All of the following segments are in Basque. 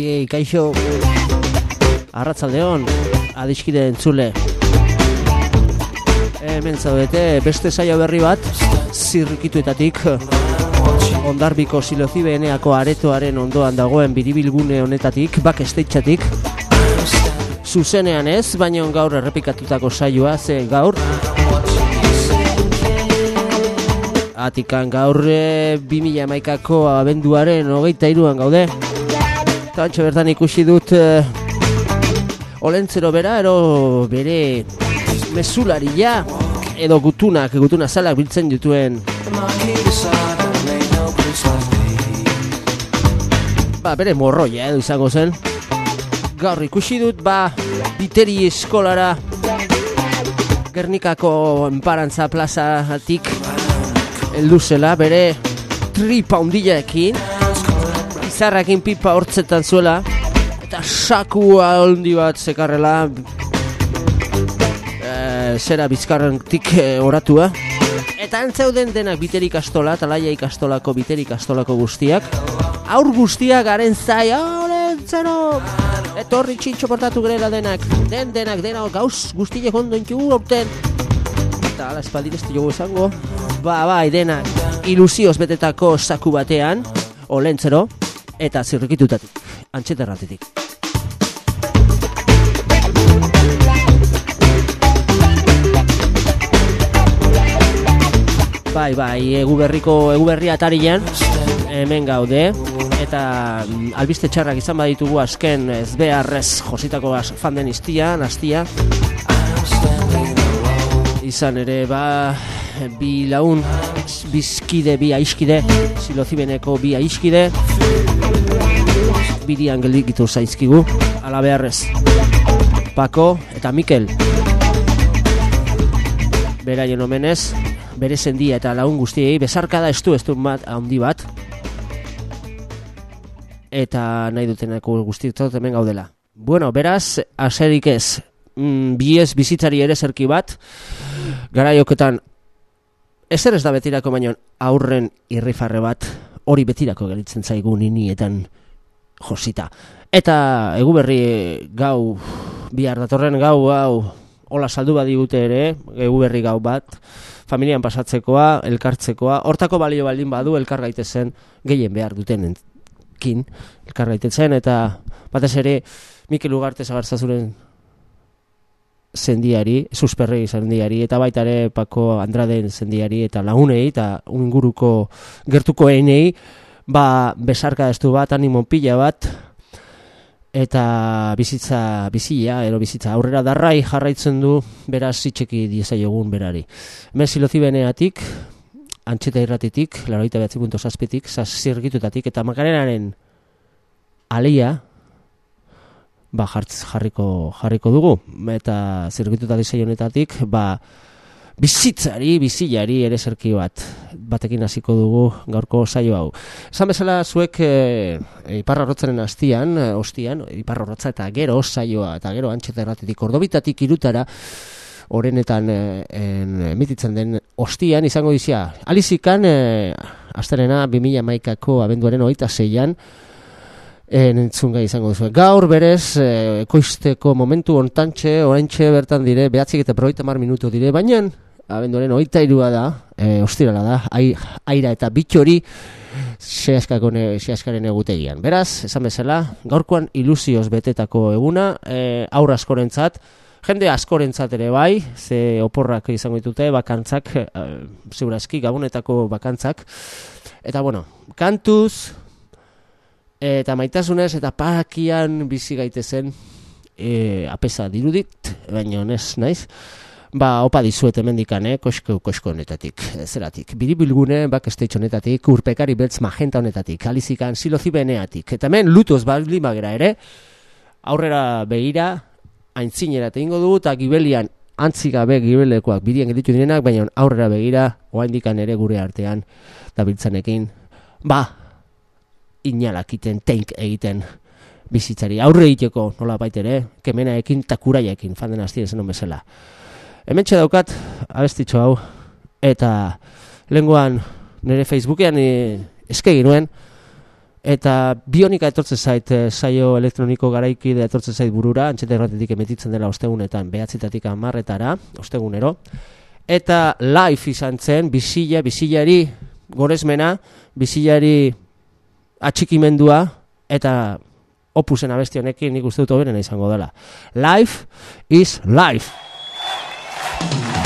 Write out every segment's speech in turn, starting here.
Jei, kaixo. Arratzaldeon Adiskide entzule. Hemen zaudete beste saio berri bat Zirrikituetatik. Ondarbiko silozibeeneako aretoaren ondoan dagoen biribilgune honetatik Bakesteitxatik Zuzenean ez, baina gaur errepikatutako saioa Ze gaur. Atikan gaur e, 2000 amaikako abenduaren hogeita iruan gaude Eta antxe bertan ikusi dut e, Olentzero bera, ero bere mesularia Edo gutunak, gutuna zalak biltzen dituen. Ba, bere morroia edo izango zen. Gaur ikusi dut, ba, biteri eskolara Gernikako enparantza plazatik heldu zela bere tripa hundiaekin izarrakin pipa hortzetan zuela. Eta sakua handi bat zekarrela. E, zera bizkarrentik e, oratua. Eta antzeuden denak biterik astola talaia ikastolako biterik astolako guztiak. Aur guztiak garen zai zero. Etorri txintxo portatu gerela denak. Den denak denak gauz guztiak ondo intxu orten eta ala espaldin ez dugu esango. Ba, bai, denak ilusioz betetako saku batean, olentzero, eta zirrikitutatik, antxeterratetik. Bai, bai, egu berriko, egu berria atarian, hemen gaude, eta mm, albiste txarrak izan baditugu azken ez beharrez jositako fanden iztian, astia. Izan ere, ba, bi laun bizkide, bi aiskide silozibeneko bi aiskide birian geldikitu zaizkigu. Ala beharrez Pako eta Mikel. Beraien omenez bere zendia eta laun guztiei bezarkada estu estu bat handi bat. Eta nahi dutenako guztietot hemen gaudela. Bueno, beraz, aserik ez. Mm, biez bizitzari ere zerki bat. Garaioketan ezer ez da betirako baino aurren irrifarre bat hori betirako gelitzen zaigu ninietan josita. Eta egu berri gau bihar datorren gau hau hola saldu badigute ere, egu berri gau bat, familian pasatzekoa, elkartzekoa, hortako balio baldin badu elkar gaitezen gehien behar duten kin, elkar gaitezen, eta batez ere Mikel Ugarte zagartzazuren zendiari, susperregi zendiari, eta baita ere Pako Andraden zendiari, eta lagunei, eta inguruko gertuko einei, ba, besarka estu bat, animo pila bat, eta bizitza bizia, ero bizitza aurrera darrai jarraitzen du, beraz itxeki egun berari. Hemen silozi beneatik, antxeta irratitik, laroita behatzi punto zazpitik, zazirgitutatik, eta makarenaren alia, ba, jartz, jarriko, jarriko dugu eta zirgituta dizai ba, bizitzari, bizilari ere zerki bat batekin hasiko dugu gaurko saio hau. Esan bezala zuek e, iparra rotzaren hastian, e, ostian, iparra rotza eta gero saioa eta gero antxeta erratetik ordobitatik irutara horrenetan e, emititzen den ostian izango dizia. Alizikan, e, asterena 2000 maikako abenduaren oita zeian, en entzunga izango duzu. Gaur berez, ekoizteko momentu ontantxe, oraintxe bertan dire, behatzik eta proita mar minutu dire, baina, abenduaren oita irua da, e, ostirala da, ai, aira eta bitxori, seaskaren egutegian. Beraz, esan bezala, gaurkoan ilusioz betetako eguna, e, aurra askorentzat, jende askorentzat ere bai, ze oporrak izango ditute, bakantzak, e, zeurazki, gabonetako bakantzak, eta bueno, kantuz, eta maitasunez eta pakian bizi gaitezen e, apesa dirudit, baina honez naiz, ba, opa dizuet emendikan, eh, kosko, kosko honetatik, zeratik, biribilgune, bak esteitxo honetatik, urpekari beltz magenta honetatik, alizikan silozibeneatik, eta hemen lutoz bat limagera ere, aurrera begira, aintzinera ingo dugu, eta gibelian antzigabe gibelekoak bidian geditu direnak, baina aurrera begira, oaindikan ere gure artean, dabiltzanekin, ba, inalak iten, teink egiten bizitzari. Aurre egiteko nola baitere, kemena ekin takuraia ekin, fanden hastien zen bezala. Hemen daukat, abestitxo hau, eta lenguan nire Facebookean e, eske ginuen, Eta bionika etortzen zait e, saio elektroniko garaikide etortzen zait burura, antxeta erratetik emetitzen dela ostegunetan, behatzitatik amarretara, ostegunero. Eta live izan zen, bizila, bizilari gorezmena, bizilari atxikimendua, eta opusen abesti honekin nik uste dut hoberena izango dela. Life is life. Life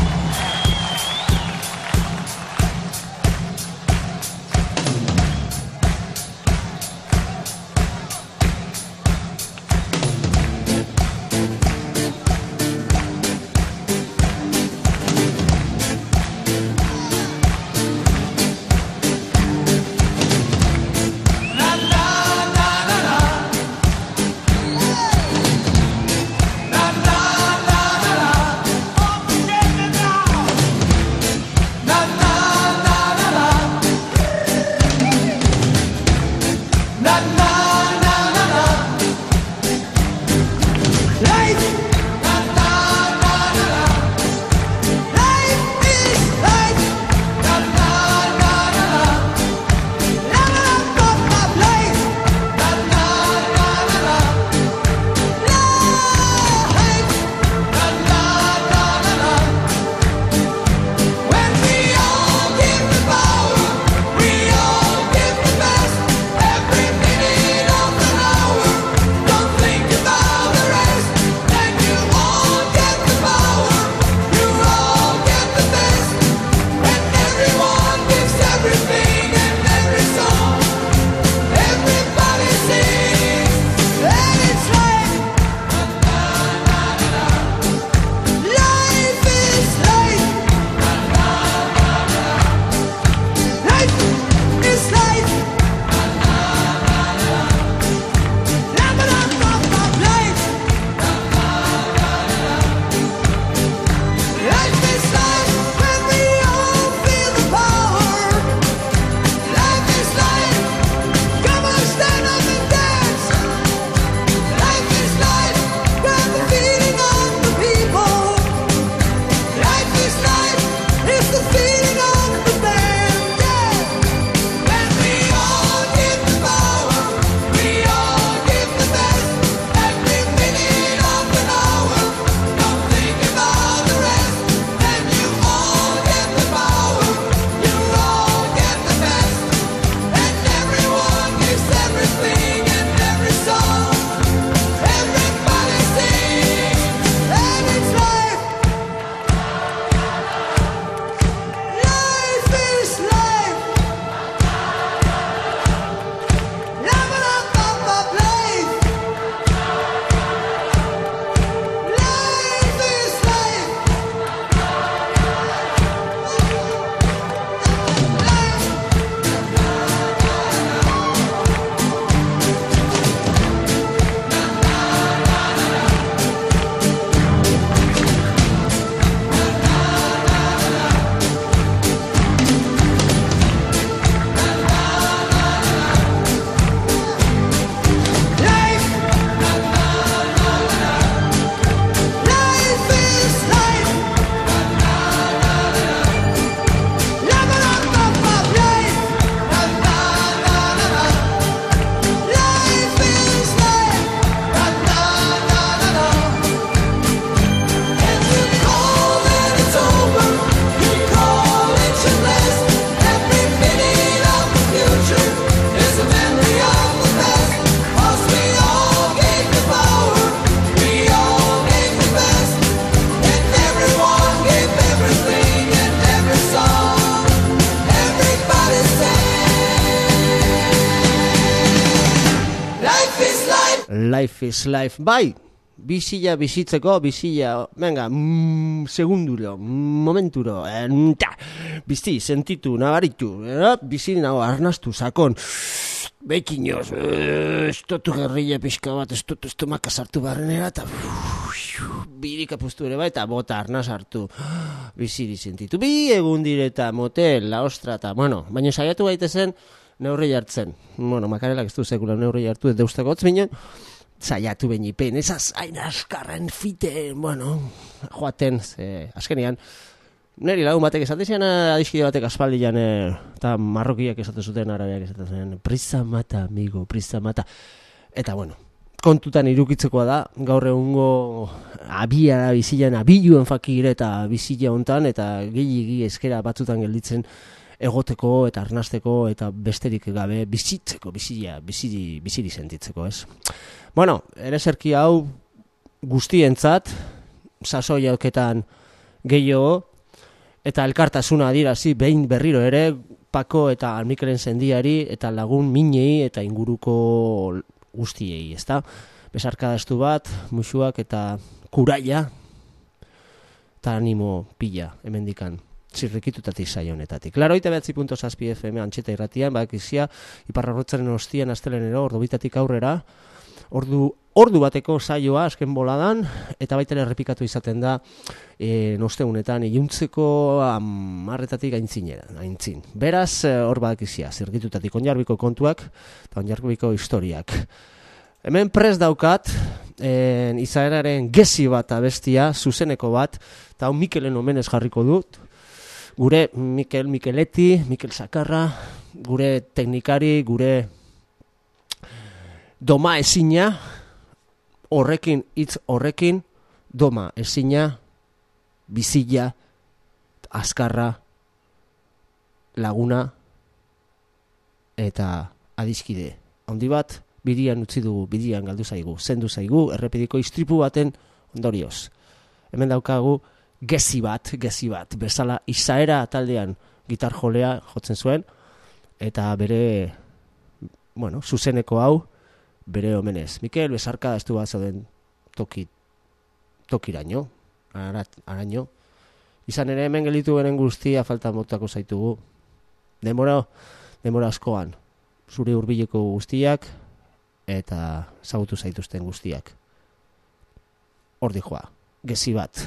is life. Bai, bizila bizitzeko, bizila, venga, mm, segunduro, momenturo, enta, bizi, sentitu, nabaritu, eh? bizi nago, arnastu, sakon, bekinoz, eh, estotu gerrilla pixka bat, estotu estomaka sartu barrenera, eta birik apustu ere bai, eta bota arnaz hartu, bizi sentitu, bi egun direta, motel, la ostra, eta, bueno, baina saiatu gaitezen, neurri jartzen. Bueno, makarelak ez du sekula neurri hartu, ez deusteko hotz zaiatu benipen, ez az, hain askarren fite, bueno, joaten, ze, azkenean, Neri lagun batek esaten zen adiskide batek aspaldian eta marrokiak esaten zuten arabiak esaten zen prisa mata, amigo, prisa mata. Eta bueno, kontutan irukitzekoa da, gaur egungo abia bizilan abiluen fakire eta bizila hontan eta gehiagi eskera batzutan gelditzen egoteko eta arnasteko eta besterik gabe bizitzeko, bizila, bizili, bizili sentitzeko, ez? Bueno, ere zerki hau guztientzat, sasoi auketan gehiago, eta elkartasuna adirazi behin berriro ere, Pako eta Almikelen zendiari eta lagun minei eta inguruko guztiei, ezta? Besarkadastu bat, musuak eta kuraia eta animo pila, hemendikan zirrikitutatik saionetatik. Laro, ite behatzi punto zazpi FM antxeta irratian, bak izia, iparra rotzaren ostian astelenero, ordu bitatik aurrera, ordu, ordu bateko saioa azken boladan, eta baita errepikatu izaten da, e, nosteunetan, iuntzeko amarretatik aintzinera, aintzin. Beraz, e, hor bak izia, zirrikitutatik onjarbiko kontuak, eta onjarbiko historiak. Hemen prez daukat, en, izaeraren gezi bat abestia, zuzeneko bat, eta hau Mikelen omenez jarriko dut, gure Mikel Mikeleti, Mikel Sakarra, gure teknikari, gure doma ezina, horrekin, hitz horrekin, doma ezina, bizilla, azkarra, laguna, eta adiskide. Handi bat, bidian utzi dugu, bidian galdu zaigu, zendu zaigu, errepidiko istripu baten ondorioz. Hemen daukagu, gezi bat, gezi bat, bezala izaera taldean gitar jolea jotzen zuen, eta bere, bueno, zuzeneko hau, bere omenez. Mikel, bezarka ez du bat zauden toki, tokiraino, araño. Izan ere hemen gelitu beren guztia falta motako zaitugu. Demora, demora askoan, zure hurbileko guztiak, eta zagutu zaituzten guztiak. Hordi joa, gezi bat.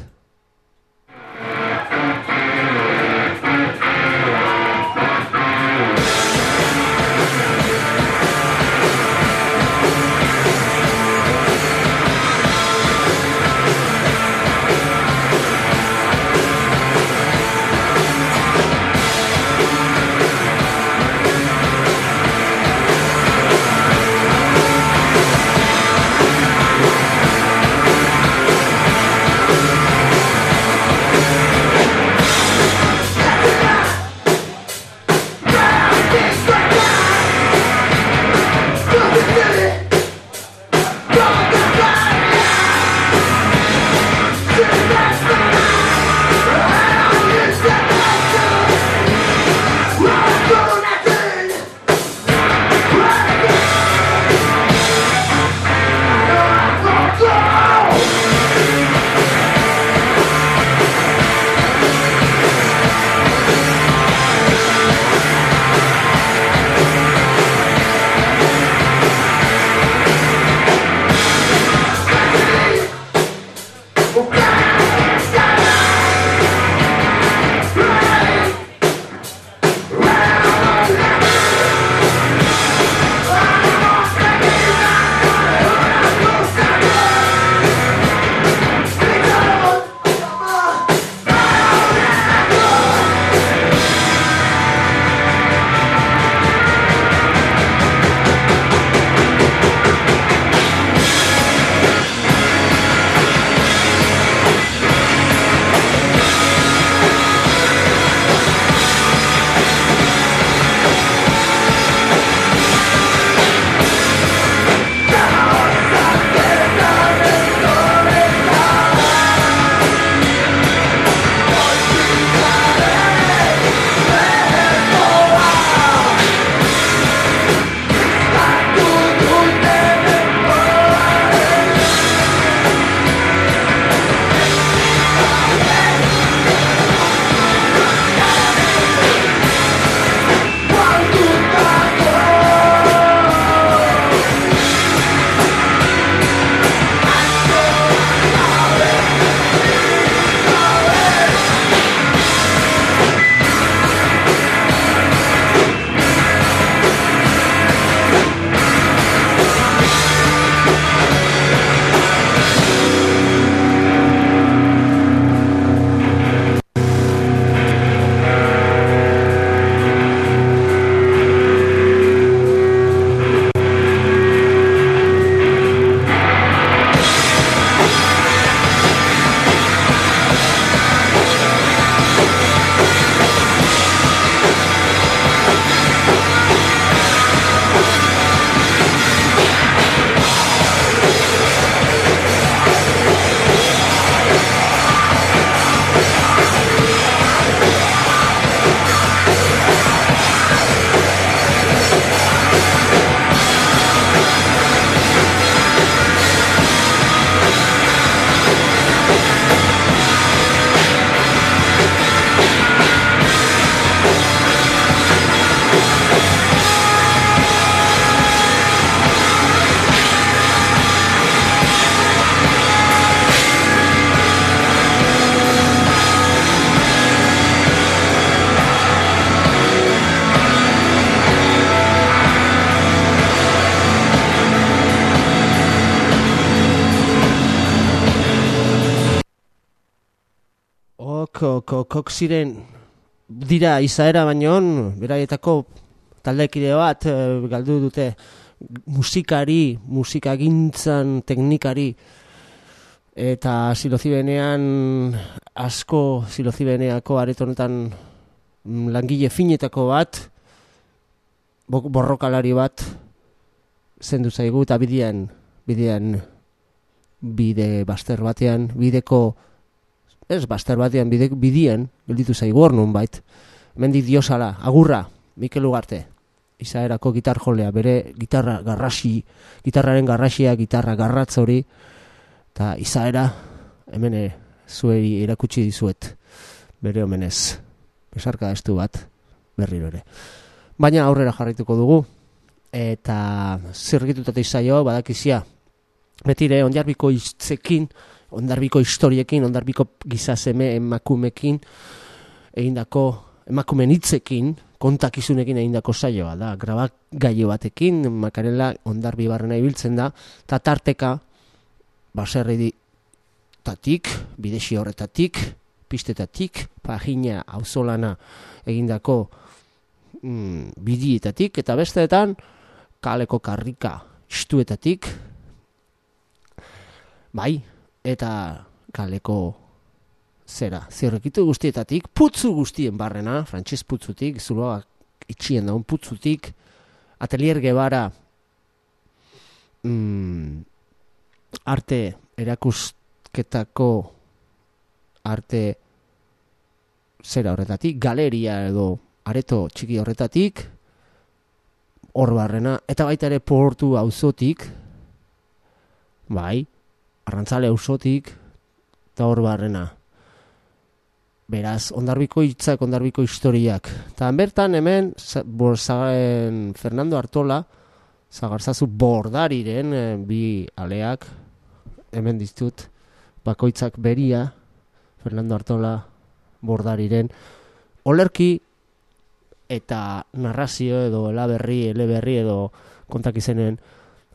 Kok ziren dira izaera baino beraietako taldekide bat galdu dute musikari, musikagintzan teknikari. Eta silozibenean asko silozibeneako aretonetan mm, langile finetako bat borrokalari bat zendu zaigu eta bidean bidean bide baster batean bideko ez baster batean bide, bidean gelditu zaigu hor nun bait mendi diosala agurra Mikel Ugarte. Izaerako gitar jolea bere gitarra garrasi gitarraren garrasia gitarra garratz hori. Eta izaera hemen eh, zuei erakutsi dizuet bere omenez. Besarka estu bat berriro ere. Baina aurrera jarraituko dugu eta zirgitutatik zaio badakizia. Betire onjarbiko hitzekin ondarbiko historiekin ondarbiko gizaseme emakumekin egindako emakumen hitzekin kontakizunekin egindako saioa da. Grabak gaio batekin makarela ondarbi barrena ibiltzen da eta tarteka baserri tatik, bidesi horretatik, pistetatik, pagina auzolana egindako mm, bidietatik, eta besteetan kaleko karrika istuetatik, bai, eta kaleko zera, zirrekitu guztietatik, putzu guztien barrena, frantxez putzutik, zuloa itxien daun putzutik, atelier gebara, mm, arte erakusketako arte zera horretatik, galeria edo areto txiki horretatik, hor barrena, eta baita ere portu auzotik, bai, arrantzale auzotik, eta hor barrena. Beraz, ondarbiko hitzak, ondarbiko historiak. Eta bertan hemen, zagaen Fernando Artola, zagarzazu bordariren e, bi aleak, hemen diztut, bakoitzak beria, Fernando Artola bordariren, olerki eta narrazio edo elaberri, eleberri edo kontak izenen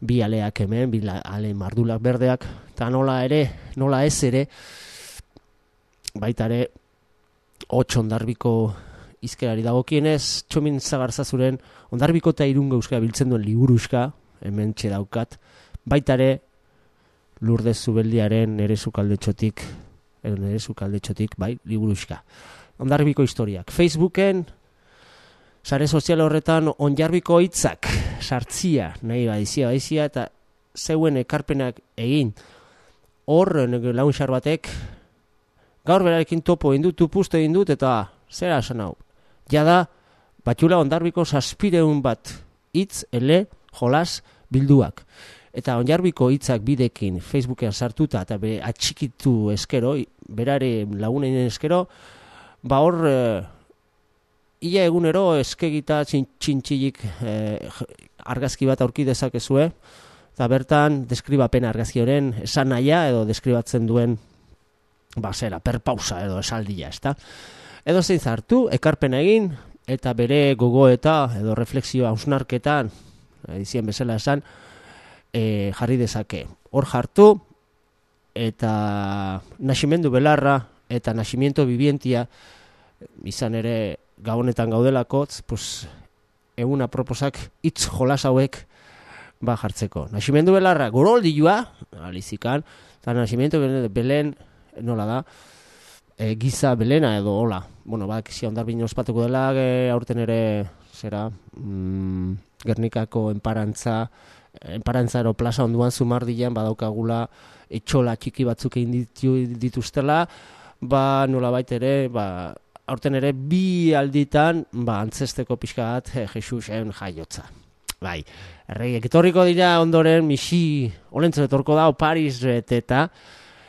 bi aleak hemen, bi ale mardulak berdeak, eta nola ere, nola ez ere, baita ere, hotx ondarbiko izkerari dagokienez, txomin zagarzazuren ondarbiko eta irungo euskara biltzen duen liburuska, hemen daukat, baita ere lurdez zubeldiaren nere zukaldetxotik, edo nere bai, liburuska. Ondarbiko historiak. Facebooken, sare sozial horretan onjarbiko hitzak sartzia nahi badizia badizia eta zeuen ekarpenak egin hor launxar batek gaur berarekin topo indut, tupuste indut, eta zera esan hau. Jada, batxula ondarbiko saspireun bat hitz, ele, jolas, bilduak. Eta onjarbiko hitzak bidekin Facebookean sartuta eta be atxikitu eskero, berare lagunen eskero, ba hor, e, ia egunero eskegita txintxilik e, argazki bat aurki dezakezue, eta bertan deskribapen argazki horren esan naia edo deskribatzen duen ba, zera, perpausa edo esaldia, ezta? Edo zein zartu, ekarpen egin, eta bere gogoeta edo reflexioa ausnarketan, edizien bezala esan, e, jarri dezake. Hor jartu, eta nasimendu belarra, eta nasimiento bibientia, izan ere gabonetan gaudelako, pues, eguna proposak itz jolas hauek ba jartzeko. Nasimendu belarra, goroldioa, alizikan, eta nasimendu belen, nola da, e, giza belena edo hola. Bueno, bak, si ondarbin ospatuko dela, e, aurten ere, zera, mm, Gernikako enparantza, enparantza ero plaza onduan zumardian, badaukagula, etxola txiki batzuk egin ditu, dituztela, ba, nola ere, ba, aurten ere, bi alditan, ba, antzesteko pixka bat, e, Jesusen jaiotza. Bai, erregiek etorriko dira ondoren, misi, olentzen etorko da, Paris eta,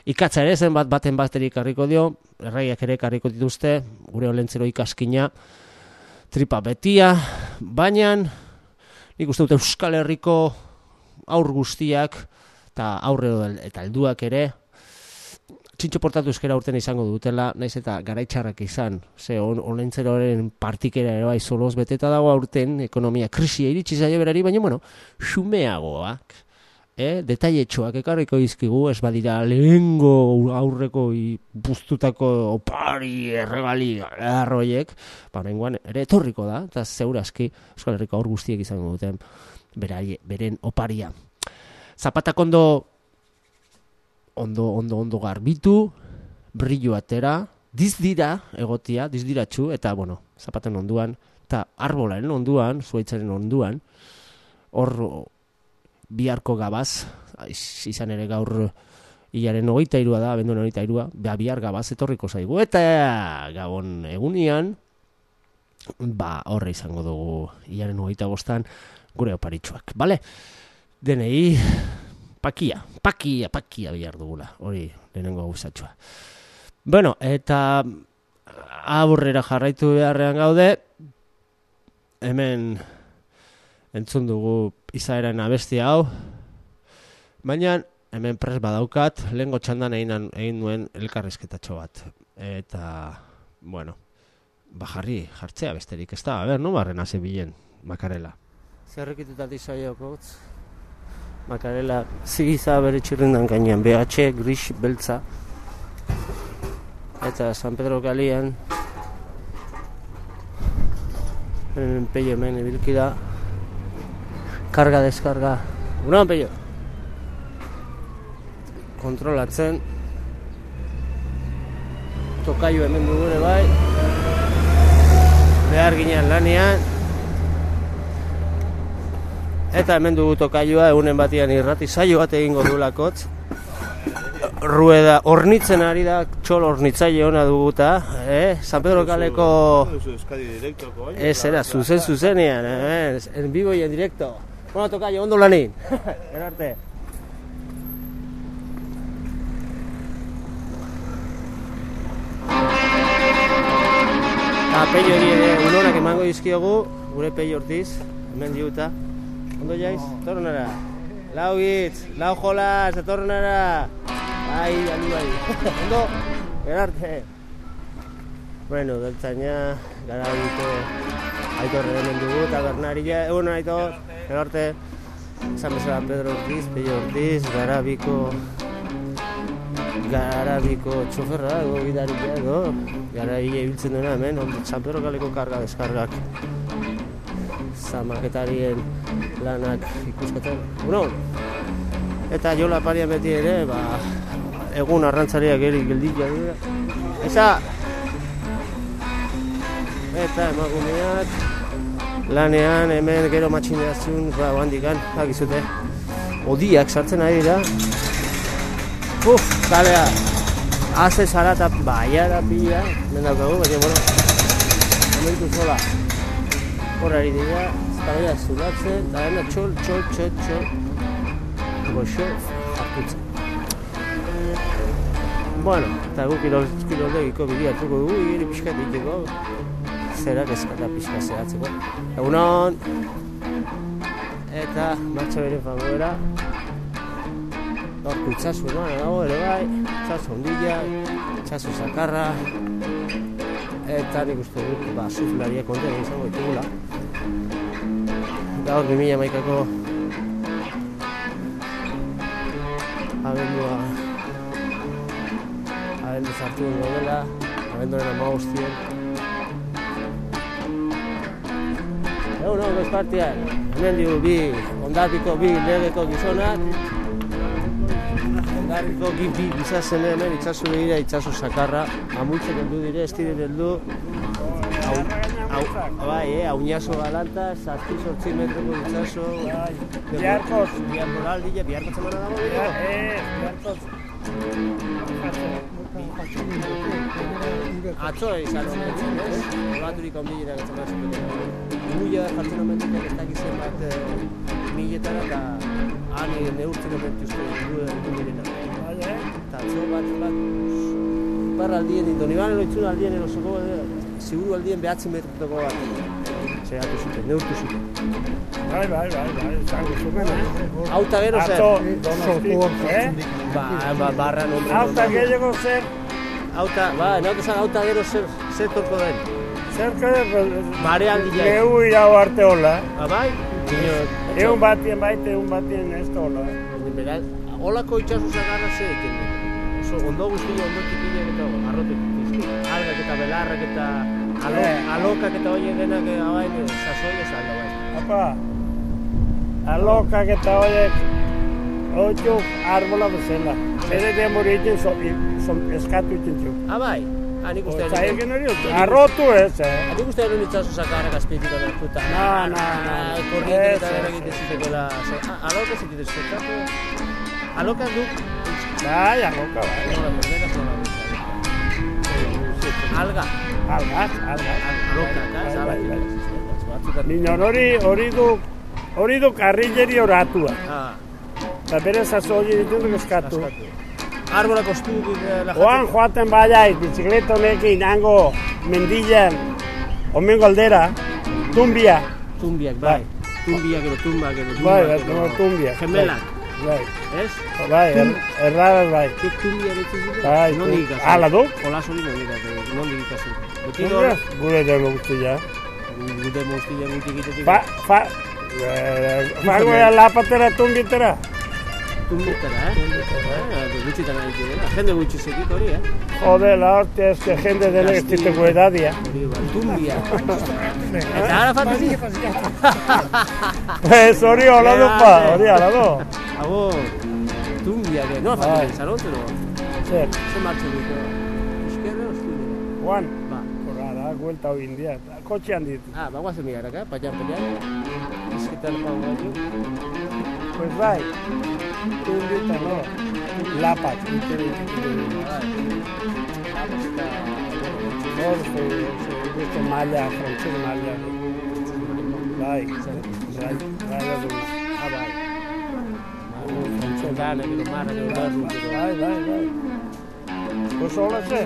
Ikatza ere zen bat baten bateri karriko dio, erraiak ere karriko dituzte, gure olentzero ikaskina, tripa betia, baina nik uste dute Euskal Herriko aur guztiak, eta aurre eta helduak ere, txintxo portatu euskera urten izango dutela, naiz eta garaitxarrak izan, ze on, olentzeroaren partikera ere bai beteta dago aurten, ekonomia krisia iritsi zaio berari, baina bueno, xumeagoak, e, detailetxoak ekarriko izkigu, ez badira lehengo aurreko buztutako opari erregali arroiek, ba, nengoan, ere etorriko da, eta zeurazki Euskal Herriko aur guztiek izango duten berai, beren oparia. Zapatak ondo, ondo, ondo, ondo garbitu, brillo atera, dizdira egotia, dizdiratxu, eta, bueno, zapaten onduan, eta arbolaren onduan, zuaitzaren onduan, hor biharko gabaz, izan ere gaur hilaren hogeita irua da, abenduen hogeita irua, ba, bihar gabaz etorriko zaigu, eta gabon egunian, ba, horre izango dugu hilaren hogeita bostan, gure oparitxuak, bale? Denei, pakia, pakia, pakia bihar dugula, hori, lehenengo gauzatxua. Bueno, eta aburrera jarraitu beharrean gaude, hemen entzun dugu izaeran abesti hau, baina hemen pres badaukat, lehenko txandan egin, egin nuen elkarrizketatxo bat. Eta, bueno, bajarri jartzea besterik, ez da, a ber, no barren hasi bilen, makarela. Zerrekitutat izaioko, makarela zigiza bere txirrindan gainean, BH, gris, beltza, eta San Pedro Galian, hemen peio hemen ibilki da, karga deskarga. Una pello kontrolatzen. Tokaiu hemen dugune bai. Behar ginen lanean eta hemen dugu tokailua egunen batian irrati saio bat egingo duelakotz rueda ornitzen ari da txol ornitzaile ona duguta eh? San Pedro Kaleko ez era, zuzen zuzenean eh? en vivo y en directo Bueno, toca yo, ondo lanin. Erarte. Eta peio hori ere unorak emango dizkiogu, gure peio hortiz, hemen diuta. Ondo jaiz, tornara. Lau hitz, lau jolas, tornara. Ai, ali bai. Ondo, erarte. Bueno, deltzaina, gara dito, aitor hemen dugu, tabernaria, egun aitor. Egarte, esan bezala Pedro Ortiz, Pello Ortiz, Garabiko Garabiko txoferra, ego bidarik edo Gara ibiltzen duena hemen, San Pedro Galeko karga deskargak Zamaketarien lanak ikuskatzen. Uno, eta jola parian beti ere, ba, egun arrantzariak eri geldik dira. Eza, eta emakumeak lanean hemen gero matxineazun ba, handikan, hakizute odiak sartzen ari dira. Uf, kalea haze zara eta baiara pila hemen daukagu, baina bueno momentu zola horari dira zutaia zulatzen eta hemen txol, txol, txol, txol goxo, hartutzen Bueno, eta gu kiroldegiko bidiatuko dugu, igeri pixkat diteko, zerak eskata pixka zehatzeko. Egunon! Eta martxa bere fagoera. Horko itxasu eman dago ere bai, itxasu ondila, itxasu zakarra. Eta nik uste dut, ba, suflaria konten izango ditugula. Gaur 2000 maikako abendua abendu zartu dela, abenduaren amagostien Egun hon, bezpartiak, hemen digu bi, ondarbiko bi legeko gizonak, ondarbiko bi, bi bizazen hemen, itxasu behira, itxasu sakarra, amultzek heldu dire, ez dire heldu, hau, bai, eh, hau niaso galanta, zazki sortzi metroko itxaso, biharkoz, biharko laldi, biharko zemana dago, eh, biharkoz, Atzo izan honetzen, ez? Baturik ondilenak etzen behar zuten. Imuia jartzen omentzen ez dakiz zenbat e, miletara eta han neurtzen omentu uste du direna. Eta atzo bat bat parra aldien ditu, niban eroitzun aldien erosoko siguru aldien behatzen metrotoko bat zehatu zuten, neurtu zuten. Bai, bai, bai, bai, zango zuten, eh? Auta gero zer? Atzo, donosti, eh? Ba, ba, barra nombre. Auta gehiago zer? Auta, ba, naute zan auta gero zer, zer torko den. Zer kere, Bare handiak. lehu irau arte hola. Ba, bai? Egun batien baita, egun batien ez da hola. Beraz, holako itxasu zagarra ze egiten. Oso ondo guztia, ondo txikiak eta arrotik dizki. Algak eta belarrak eta alo, Eh. alokak eta horiek denak eh, hain sasoi ez alda bai. Apa, alokak eta horiek, oitzuk arbola bezala. Bere demoritzen so, so, eskatu itzen zu. Ah, bai. Ah, nik uste egin hori, arrotu ez, eh? Ah, nik uste dut itxasu zagarra gazpietik hartuta. No, no, no. Korriente Ez, eta berak egiten zitekoela. Ah, alokak ez egiten zitekoela. Alokak du. Bai, aloka, bai. Alga. Algaz, algaz. Alokak, Bai, zaba. bai, bai. Batzutan. Ninon hori, hori du, hori du karrilleri oratua. Ah, Eta bere zazo hori ditu eskatu. Arbola kostu la Oan joaten baiaiz, bizikleta honekin hango mendilan, omengo aldera, tumbia. Tumbiak, bai. Tumbiak edo tumbak edo Bai, tumbak bai, edo- no, tumbia. Gemelak, Bai, ez? bai, er, erraraz bai. Zuk tumbia ditzen zure? Bai, Nondik tu- ikasi? Hala du? Hola zori nondik ikasi, nondik ikasi. Beti Tumbia, hor, gure demo guztia. gude moztila gutxi egitetik. Fa, fa, eh, ya lapatera tumbitera. Tumbetara, eh? Ah, gutxitan ari dira. Jende gutxi zekit hori, eh? Jode, la hostia, es que gente de la estiteko edadia. Hori bai, tumbia. Eta ara fantasi? Ez hori hola du pa, hori hala du. Hago, tumbia, que no Bai. fantasi, zarontero. Zer, Ze martxan dute? Euskerra, euskerra. Juan, Ba, horra da, guelta hoy en día, kotxean ditu. ah, ba, guazen mirar acá, payar, payar. Ezketan pau gaitu. Pues bai, tumbita no, lapak, itere, hor, ze, ze, beste maila, frantxez maila. Bai, bai, bai, bai, Ah, bai. frantxez. Dana, edo marra, edo barru, edo... Bai, bai, bai. Pues hola ze,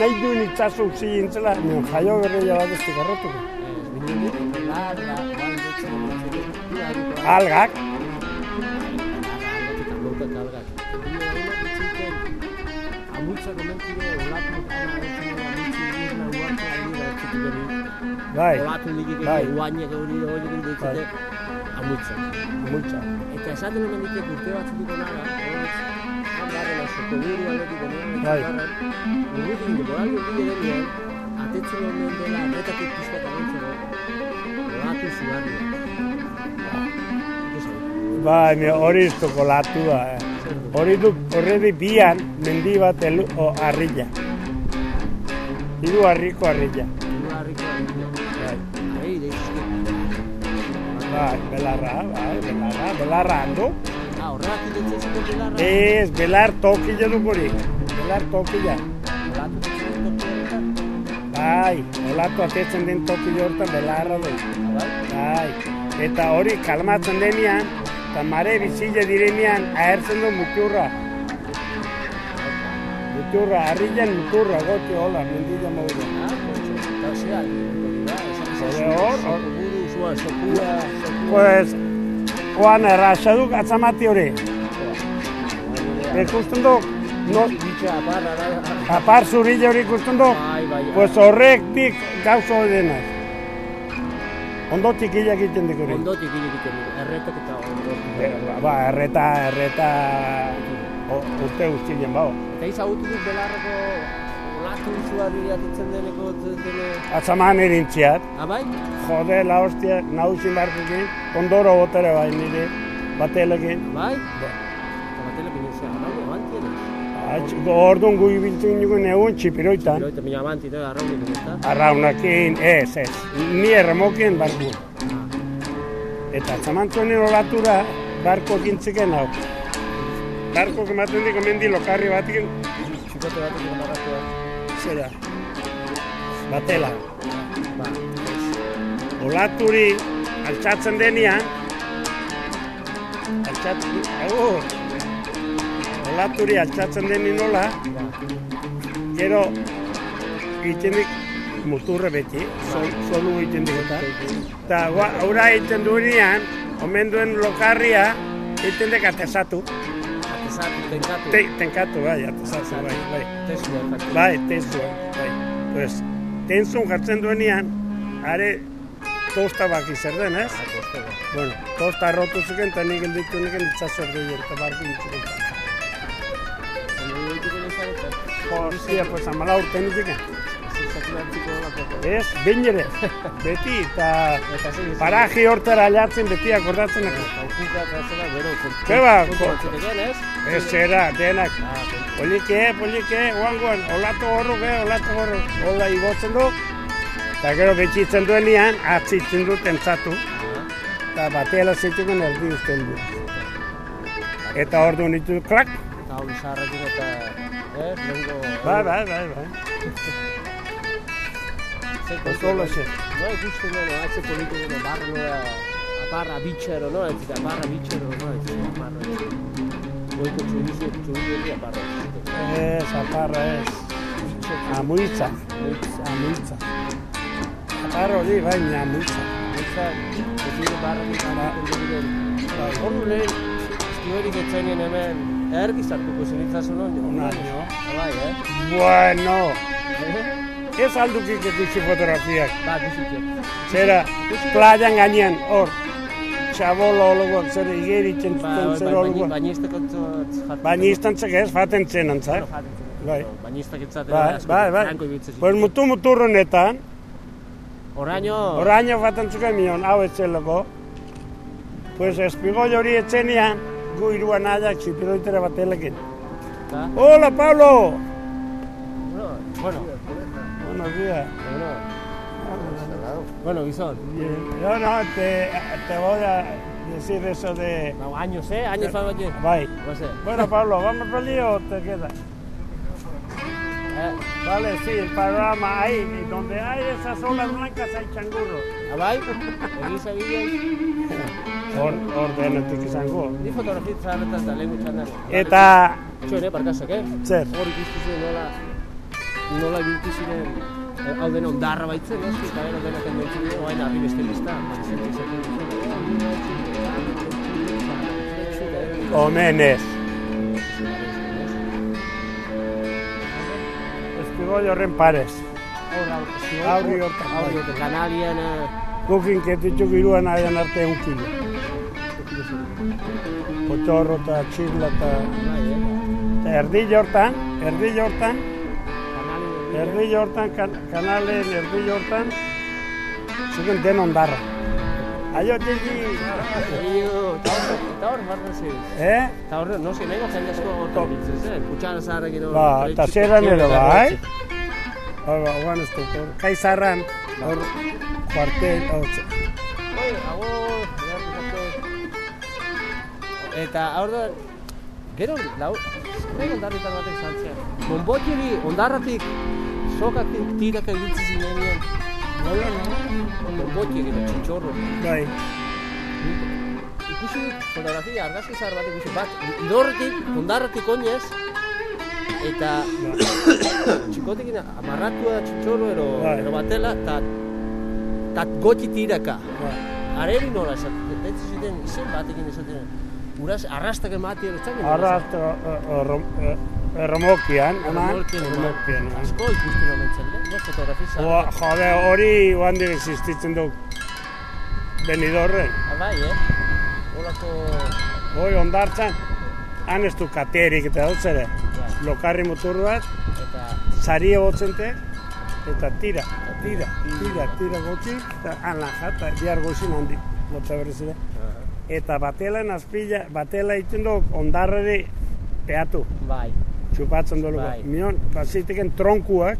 nahi duen itxaso utzi gintzela, nien jaio berreia bat ez bai, dutxe. Algak, bai, bai. guainek hori hori egin ditzute amutza. multza. Eta esaten hemen ditek urte batzuk nara, hori Bai. Urrutik dut, oral dut denean, atetzen honen dela, arretatik pizka eta gontzeko, olatu zugarri. Bai, mi hori ez duko latua, eh. Hori du, horredi bian, mendi bat elu, o, arrilla. Hiru harriko arrilla. Bai, Ahí, de bai, belarra, bai, belarra, belarra handu. Belarra. Ez, belar tokila duk hori. Belar tokila. Bai, olatu atetzen den tokila hortan belarra du. Bai? Bai, eta hori kalmatzen denean, eta mare bizile direnean ahertzen du muturra. Muturra, harrilan muturra, goti hola, mendila modu. Ah, kontxo. Eta esan Hor, hor. Pues, oan erraxa duk atzamati hori. Ikusten du, no, apar zurila hori ikusten du, Bai, bai, pues horrek dik gauza hori denaz. Ondotik hilak egiten dik hori. Ondotik egiten dira, erretok eta ondotik. Ba, erreta, erreta, urte guztien bau. Eta izagutu dut belarreko olatu zuari atitzen deneko dene... Atzaman erintziat, Ah, bai? jode, la hostia, nausin barkukin, ondoro botere bai nire, batelekin. Bai? Eta batela pinuzea, arraune, amanti ere. Atx- Orduan gu ibiltzen nigun egun txipiroitan, Pero eta mina amanti, no, arraune, eta. arraunakin, ez, ez, ni erremokin barku. Eta atzamantzuen olatura, barko ekintzeken hau. Barko ematen diko mendi lokarri Txikote batek egon barratua. Zera, batela. Ba, Olaturi altxatzen denean, altxatzen, agur, olaturi altxatzen denean nola, gero egiten dik muturre beti, sol, solu egiten dik eta. Eta aurra egiten duenean, omen duen lokarria, egiten dik atezatu, Tenkatu. Te, tenkatu, bai, atezatu, bai, bai. Tesua, efektu. Bai, tesua, bai. Pues, tentzun jartzen duenean, are tosta baki zer den, ez? Bueno, tosta errotu zuken, eta nik gelditu niken itxasor dugu, eta barku nintzuken. Hostia, pues amala urten nintzuken. Ez, behin ere, beti, eta paraji hortara alatzen beti akordatzen ako. Keba, ez zera, denak. Polike, polike, oangoan, olatu horro, ge, olatu horro, hola igotzen du. Eta gero betxitzen duenean, atzitzen du tentzatu. Eta batela zituken erdi usten du. Eta ordu nitu klak. Eta hori zaharrekin eta, eh, lehenko... Bai, bai, bai, bai. Oso hola ze. No, ikusten dena, atze politu dena, barra noa, aparra bitxero, no? Ez dira, aparra bitxero, no? Ez dira, aparra. Goiko txurizu, txurizu dira, aparra. Ez, aparra ez. Amuitza. Amuitza. Aparra hori, bai, amuitza. Eta, ez dira, barra dira, Bai. Ordu lehen, eskiorik etzainen hemen, ergi sartuko zenitzazu non? Un año. Bai, eh? Bueno, Eh? Ez aldukik ikusi fotografiak. Ba. Zera, playan gainean, hor, txabolo ologoak zer igeritzen Ba, zuten zer bai, jartzen. Baina ez, faten zen antzak. Bai. Bainistak etzaten. Bai, bai, bai. Franko ibiltzen Pues mutu muturronetan, Oraino... oraino faten zuken mion, hau etzeloko. Pues espigoi hori etzenean, gu iruan aiak zipiroitere batelekin. Ta? Hola, Pablo! Bueno, Buenos días. bueno. Bueno, Gizon. Yo no, te, te voy a decir eso de... Ba, años, eh? Años fan baino. Bai. No sé. Bueno, Pablo, ¿vamos para allí o te quedas? Eh, Vale, sí, el panorama ahí, y donde hay esas olas blancas hay changurros. abai? Egiza bideoz? Hor, hor denetik izango. Ni fotografia zaharretan eta lehen txandan. Eta, Txore, barkazak, eh? zer, Hor ikustu zuen nola, nola ibiltu ziren, eh, hau dena ondarra baitzen, noski, eta gero denak endoitzen dira, oain arri beste lista. omenez. Espigoi horren parez. Aurri hortan, bai. Aurri hortan, kanalian, eh, Gukin ketitxuk iruan aian arte kilo. Potxorro eta txirla eta... bai, eh? eta erdi hortan, erdi hortan, Kanalien, erdi hortan, kan, kanalen erdi hortan, zuken den ondarra. Aio, txiki! Iyo, eta hor, eta. Eh? Eta hor, no, zi, nengo jende asko hortan biltzen zen. Kutsara zaharrekin hor. Ba, eta ere txiki- bai. Hor, ba, guan ez dut, hor, kaizarran, hor, kuartel, hor, txe- Oi, agur, Eta hor da, gero, lau, zer ondarritan batek zantzean. Monboti hori ondarratik, sokatik tiraka ibiltzen zinean. nola, nola? Monboti egin, txintxorro. Bai, Ikusi fotografia, argazki zahar bat ikusi bat, idorretik, ondarratik oinez, eta txikotik amarratua txintxorro ero, Bai. ero batela, eta ta goti tiraka. bai. Areri nola esaten, pentsi zuten izen batekin esaten. Uraz, arrastak emati ero txakin. Arrastra, erromokian, eman, Erromolkien, erromokian, eman. Asko ikusten omentzen, ne? Fotografia Oa, jode, hori guandik existitzen du Benidorren. Ah, bai, eh? Olako... Hoi, ondartzan, han ez du katerik eta dut zere. Ja, Lokarri motor bat, eta... sari egotzente, eta tira, tira, tira, tira gotzi, eta han laja, eta bihar goizin handi, gotza berriz ere. Eta batela azpila, batela egiten du ondarreri peatu, Bai, txupatzen dugu. Bai. Mion, baziteken tronkuak,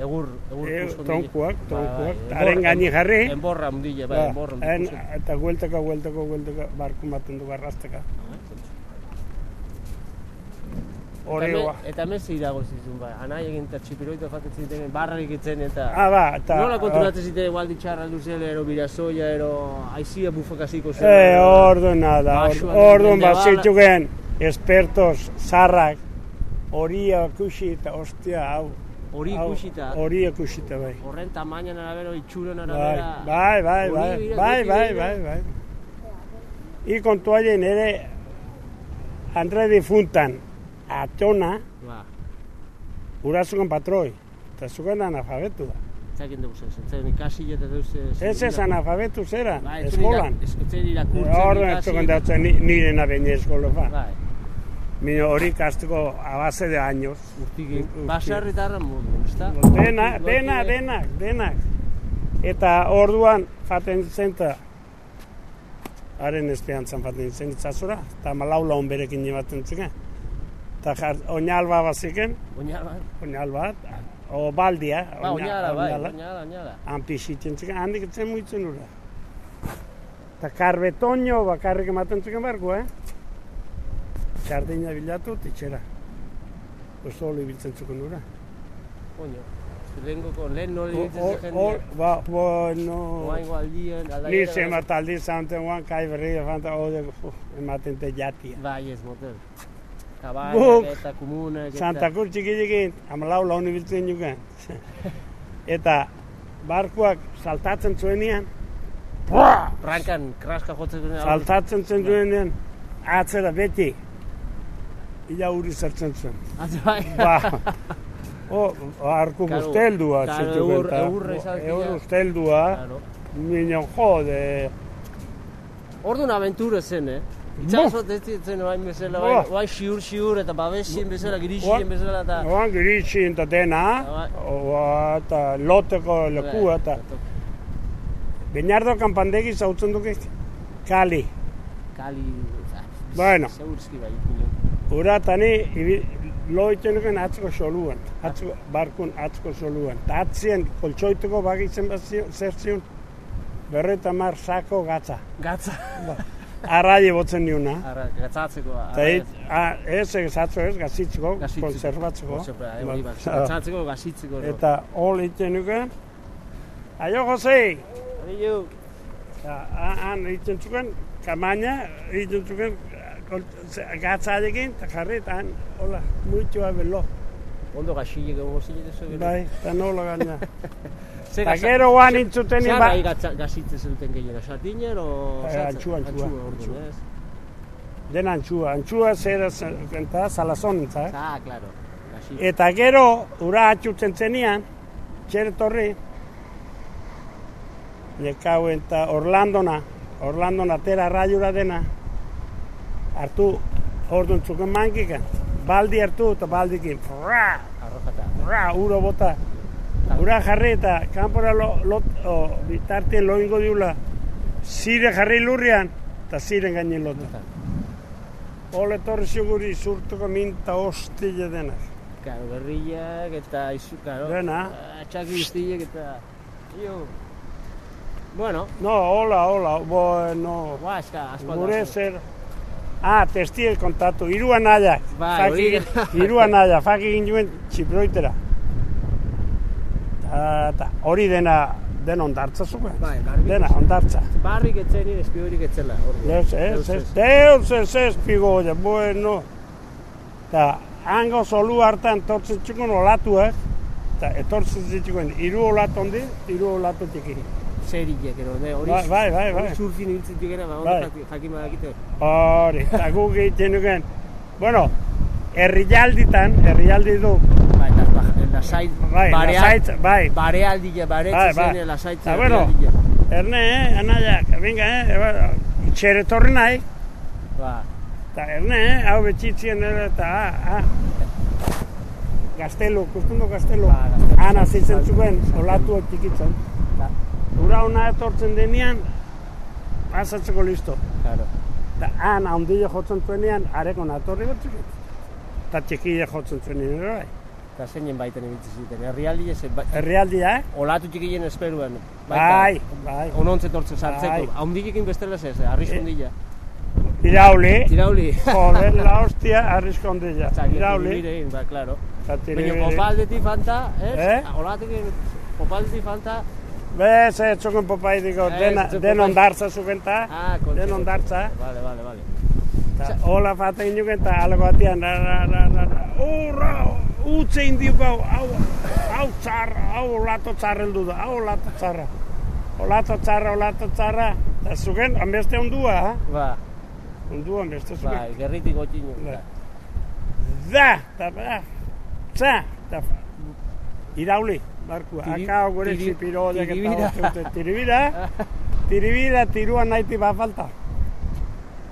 egur, egur e, tronkuak, Bai, tronkuak, haren enbor- gaini jarri. Enborra mundile, bai, Ba, enborra en, eta gueltaka, gueltaka, gueltaka, barku baten du garrasteka. Hori Eta ba. hemen- hemen zirago zizun, bai. Anai egin eta txipiroito fatetzen ziten, barrarik itzen eta... Ah, ba, eta... Nola konturatzen ziten igual ditxarra duzele, ero birazoia, ero aizia bufakaziko zen. Eh, ordu nada, orduan mendebala. bazituken espertos, zarrak, horia ikusi eta ostia, hau. Hori ikusita, Hori ikusita, bai. horren tamainan arabero, itxuren Bai, arabera... bai, bai, hori bai, bai, bai, bai, bai. I kontu haien ere, Andre difuntan, atona, Ba, urazuken patroi, eta zuken analfabetu da. zakin dugu zen, zen ikasi eta deuz... Ez ez analfabetu zera, Bai, eskolan. Eskotzen irakurtzen Horren ez zuken datzen ni- nire nabein eskola fa. Bai, Mino hori kasteko a base de años. urtigi. Urti- Baserritarra modu, ezta? Dena, dena, denak, denak. Eta orduan faten zenta haren esperantzan faten zen itzazura, eta malau laun berekin jibaten ziken. Eta jar, oinalba baziken, Oinala, oinal bat, o baldia, ba, oinala, bai, oinala. oinala, han pixitzen ziken, handik etzen muitzen ura. Eta karbetoño bakarrik ematen ziken barko, eh? Txardina bilatu, titxera. Oso hori biltzen zuken ura. Coño. Lehengoko, lehen noli O- ditzen o- zen o- jendea. Ba, bueno... Oaingo aldien, Ni aldaiera... zema zanten guan, kai berri, fanta, ode, uf, ematen te jatia. Bai, ez motel. Guk, eta komunak eta... Santa Cruz txikilekin, amalau launi biltzen juken. Eta barkuak saltatzen zuenean, Rankan, kraska jotzen duen... saltatzen zen zuenean, atzera beti, ila uri zertzen bai. Ba, o, arku Claro, usteldua claro, zentzuken, eur- usteldua, Claro. minion jode, Orduan aventura zen, eh? Itxasot ez ditzen oain bezala, Bo. oain, oain siur siur eta babesien bezala, girixien bezala eta... Oan giritxin eta dena, Bai. oa, eta loteko lekua, eta Beñardo kanpandegi zautzen duke kali. Kali... Bueno. Segurski bai, pilo. Ura tani, ibi, lo iten duken atzko soluan, atzko, barkun atzko soluan. Ta atzien, koltsoituko bagitzen bat zion- zer zion, berreta mar sako gatza. Gatza. Arraie botzen niuna. Arra, gatzatzeko. Eta hit, a, ez egzatzo ez, gazitzeko, konservatzeko. Konserva, eh, hori bat. Ba, Gatzatzeko, gazitzeko. Eta hol iten duke. Aio, Jose! Aio. Han iten zuken, kamaina, iten zuken, gatzarekin, eta jarri, eta han, hola, muitua belo. Ondo gaxilek egongo zile dezu. Bai, eta nola gaina. Eta gero guan intzuten Zer ba... gai gatza- gazitze zuten gehiena, sardiner o... Eh, antxua, antxua, antxua. Den antxua, antxua zera eta salazon, eta. Ah, claro. Gaxi. Eta gero, ura atxutzen zenian, txere torri, nekau eta Orlandona, Orlandona tera raiura dena, hartu, orduan txuken mankikan, baldi hartu eta baldikin, Arrojata. fra, uro bota, ura jarri eta kanpora lo, lo, o, bitartien lo diula, zire jarri lurrian, eta ziren gainen lota. Ole torri siguri zurtuko minta hostile denak. Claro, berriak eta izu, claro. Dena. Atxaki iztilek eta... Jo. Bueno, No, hola, hola, bueno, ba, eska, aspalda. gure zer... Ah, testie kontatu, hiru anaiak. Bai, hori- Faki- hiru anaiak, faki egin juen txiproitera. Ta, ta, hori dena, den ondartza zuen. Bai, garbi. Dena, ondartza. Barrik etzen espiorik etzela. Ez, ez, ez, deus ez ez pigoia, bueno. Ta, hango solu hartan tortzen txukun olatuak, eta etortzen zituen hiru olatu hondi, hiru olatu txiki. Zerilek, ero, ne, hori... Bai, bai, bai, bai. Hori surfin hiltzen dugena, ba, Bai. ondo jaki- jakin badakite. Hori, eta guk egiten duken. Bueno, herrialditan, herrialdi du, Bai, eta lasait, bai, barea- lasaitz, bai. Barealdia, baretzen Bai, bai. lasaitza Eta, bueno, erne, eh, anaiak, venga, eh, eba, itxere torri nahi, Ba, eta erne, eh, hau betxitzien ere, eta, ah, ah, gaztelu, kustundo gaztelu, Ba, Gaztelu. han azitzen zuen, olatuak tikitzen. ba, Ura hona etortzen denean, pasatzeko listo. claro. Eta han handile jotzen zuenean, areko natorri batzuk. Eta txikile jotzen zuenean bai. Eta zeinen baiten ibiltzen zuten. Herrialdia zen, ba, Herrialdia, eh? olatu txikien esperuen. Bai, bai. Onontze tortzen sartzeko. Bai. Haundilekin bestela ez, arriskondila. Irauli, Tirauli. joder, la hostia, arriskondilla. Txaki, Irauli, tiribirein, ba, claro. Baina tiribiri. popaldetik fanta, ez? Eh? Olatekin popaldetik fanta, Bez, ez zuken popaidiko, Ez, dena, zuken den popai- ondartza zukenta, ah, den ondartza. Vale, vale, vale. eta Hola fata inuken, eta algo batian, ra, ra, ra, ra, ra, urra, utze indiuko, hau, hau, hau txarra, hau olato txarra heldu da, hau olato txarra. Olato txarra, olato txarra, eta zuken, hanbeste ondua, ha? Ba, Ondua hanbeste zuken. bai, gerritik gotxinu. Bai. Da, eta, ba, tza, eta, irauli, barkua. Aka gure tiri- txipiro tiribira. Tiribira, tiribira tiruan naiti ba falta.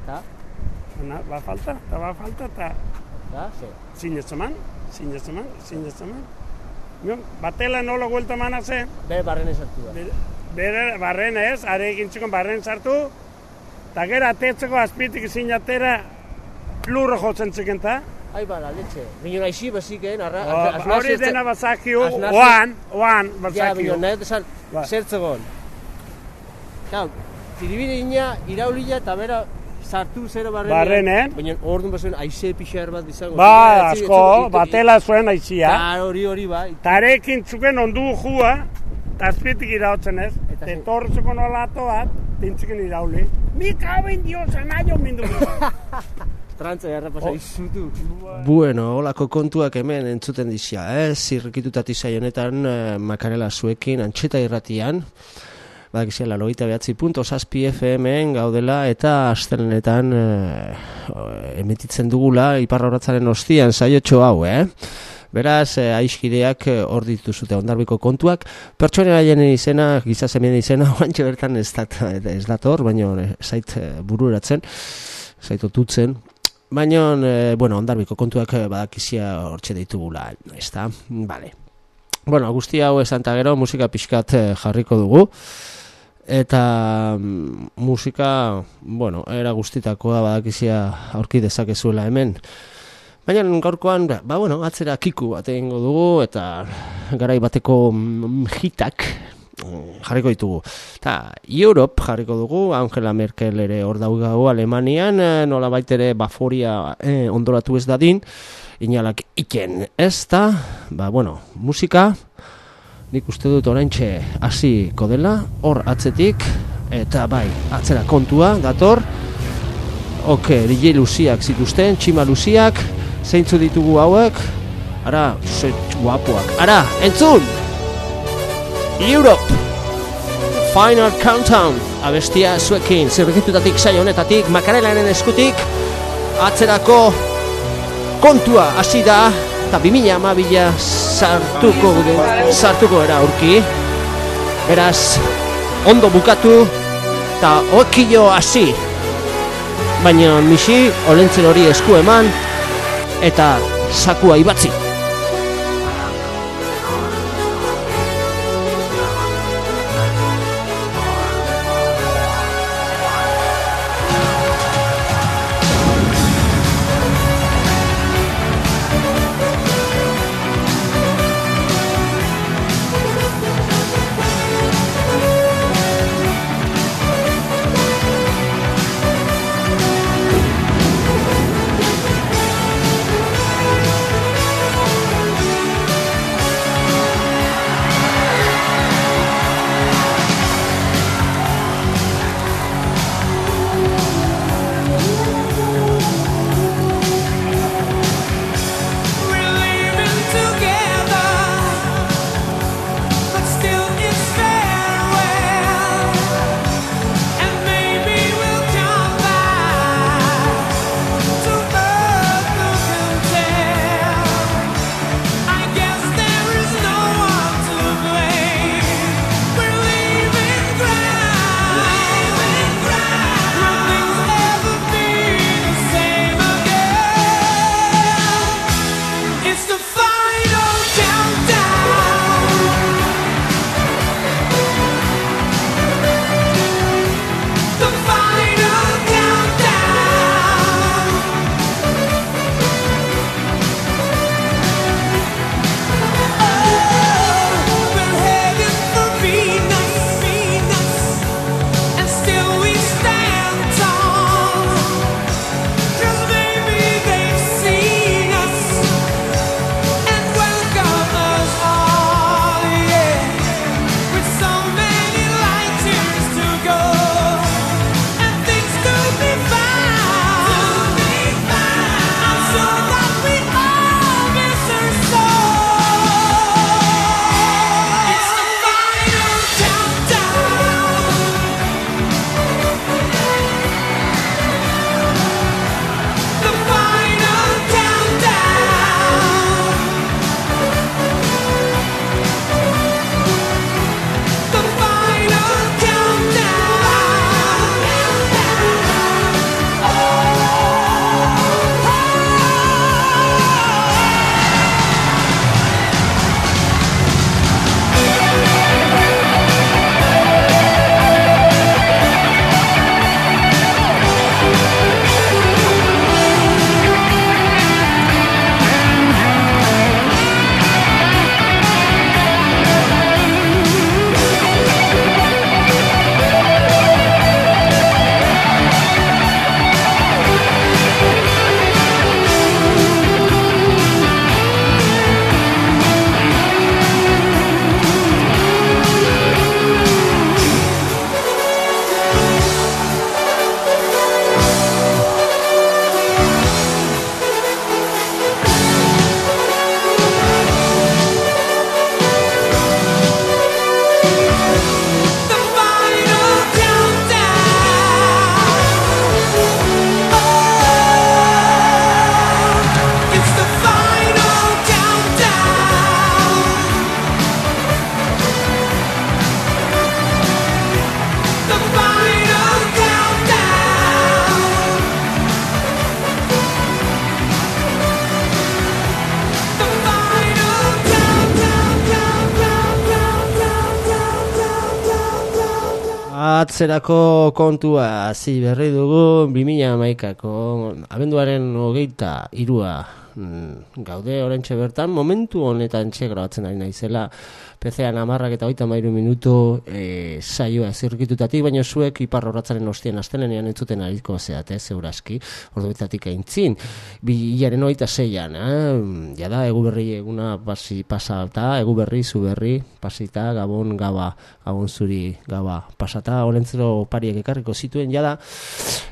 Ta? Na, ba falta, eta ba falta, eta Da, ze? Sinezeman, sinezeman, sinezeman. Mion, batela nola guelta mana ze, Bere barren esartu da. bere- bere barren ez, are egin txukon barren sartu, eta gero atetzeko azpitik sinatera lurro jotzen txekenta. Ai, bala, letxe. Bino nahi beziken, arra... Oh, azna- Hori dena Asnartze- oan, oan Ja, bazakiu. bino, nahi desan, Ba. zertzegon. Kau, tiribire ina, iraulia eta bera sartu zero barrenean. Barrenen. Baina orduan bazuen aize pixar bat izango. Ba, asko, batela zuen aizia. Eta hori hori bai. Tarekin txuken ondu jua, eta azpitik irautzen ez. Etortzeko nolato bat, tintziken irauli. Mi kaben dios, anaio mindu. Trantza errapasa Oh. izutu. Bueno, holako kontuak hemen entzuten dizia, eh? Zirrikitutati honetan eh, makarela zuekin, antxeta irratian, badakizia, laloita behatzi punto, saspi FM-en gaudela, eta astelenetan eh, emetitzen dugula, iparra horatzaren ostian, saiotxo hau, eh? Beraz, eh, aiskideak eh, hor dituzute ondarbiko kontuak, pertsonen izena, gizasemien izena, oantxe bertan ez, dat, ez dator, baina eh, zait eh, bururatzen, zait otutzen, Baina, e, bueno, ondarbiko kontuak eh, badakizia hortxe ditugula, ez da? Bale. Bueno, guzti hau esan gero, musika pixkat eh, jarriko dugu. Eta mm, musika, bueno, era guztitakoa badakizia aurki dezakezuela hemen. Baina gaurkoan, ba, bueno, atzera kiku bat egingo dugu, eta garai bateko mm, hitak mm, jarriko ditugu. Ta, Europe jarriko dugu, Angela Merkel ere hor daugago Alemanian, eh, nola baitere Baforia eh, ondoratu ez dadin, inalak iken ez da, ba, bueno, musika, nik uste dut oraintxe hasiko dela, hor atzetik, eta bai, atzera kontua, dator, oke, DJ Luziak zituzten, Txima Luziak, zeintzu ditugu hauek, ara, ze guapoak, ara, entzun! Europe! Final Countdown abestia zuekin zirrikitutatik saio honetatik makarelaren eskutik atzerako kontua hasi da eta bimila amabila sartuko sartuko era aurki. Beraz ondo bukatu eta okillo hasi. Baina misi olentzen hori esku eman eta sakua ibatzi atzerako kontua zi berri dugu 2000 amaikako abenduaren hogeita irua mm, gaude orentxe bertan momentu honetan txe grabatzen ari naizela PC-an amarrak eta oita mairu minutu e, saioa zirkitutatik, baina zuek ipar horratzaren ostien astelenean entzuten ariko zeat, ez, euraski, ordu betatik eintzin. Bi hilaren oita zeian, eh? jada, egu berri eguna pasi, pasata, egu berri, zu berri, pasita, gabon, gaba, gabon zuri, gaba, pasata, olentzero pariek ekarriko zituen, jada,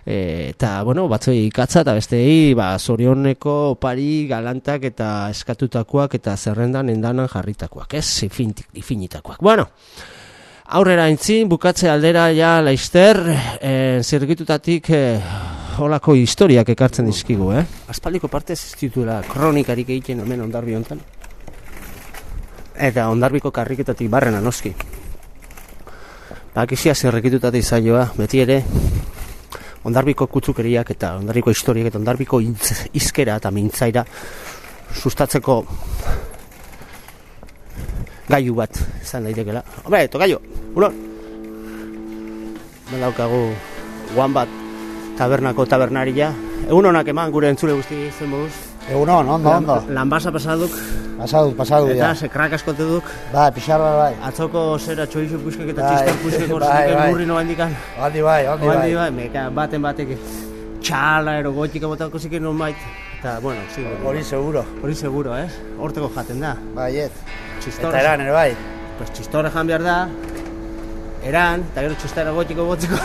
e, eta, bueno, batzoi ikatza, eta bestei, ba, zorioneko pari galantak eta eskatutakoak eta zerrendan endanan jarritakoak, ez, fin, ifinitakoak. Bueno, aurrera intzin, bukatze aldera ja laister, eh, zirgitutatik eh, holako historiak ekartzen dizkigu, eh? Aspaldiko parte ez kronikarik egiten hemen ondarbi hontan. Eta ondarbiko karriketatik barrena noski. Bakizia zirrikitutatik zaioa, beti ere, ondarbiko kutzukeriak eta ondarbiko historiak eta ondarbiko izkera eta mintzaira sustatzeko gaiu bat izan daitekela. Hombre, eto gaiu, uno. Melaukagu guan bat tabernako tabernaria. Egun honak eman gure entzule guzti zen moduz. Egun hon, ondo, ondo. Lan basa pasaduk. Pasaduk, pasaduk, Eta se krak askote duk. Bai, pixar bai, bai. Atzoko zera txoixo puskek eta Bai, txistar puskek bai, orzik bai. burri no handikan. Aldi bai, aldi bai. Oaldi bai, meka baten batek txala ero goitika botako ziken non bait. Eta, bueno, sí. Hori seguro. Hori seguro, eh? Horteko jaten da. Bai, ez. Txistora. Eta eran, ere bai. Pues txistore jan behar da, eran, eta gero txistara gotiko gotziko.